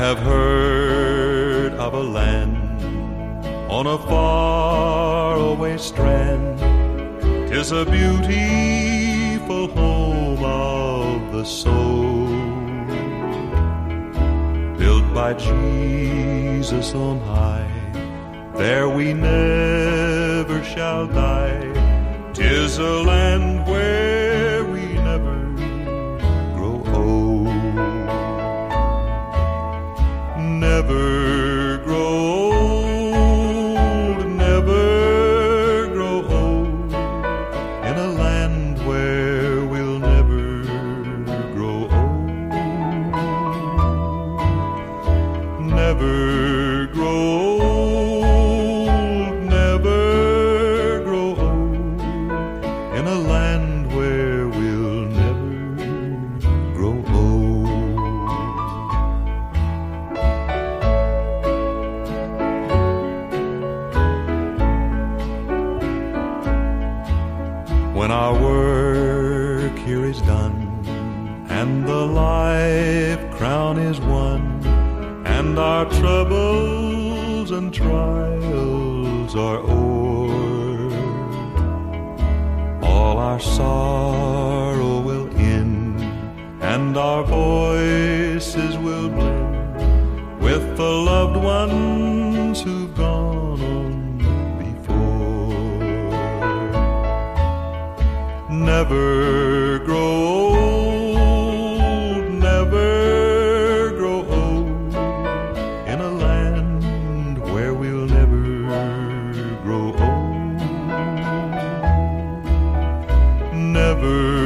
of a land on a faraway strand. Tis a beautiful home of the soul, built by Jesus on high. There we never shall die. Tis a land where Never grow old, never grow old. In a land where we'll never grow old. When our work here is done and the life crown is won and our troubles and trials are o'er, all our sorrow will end and our voices will blend with the loved ones who've gone on before. Never never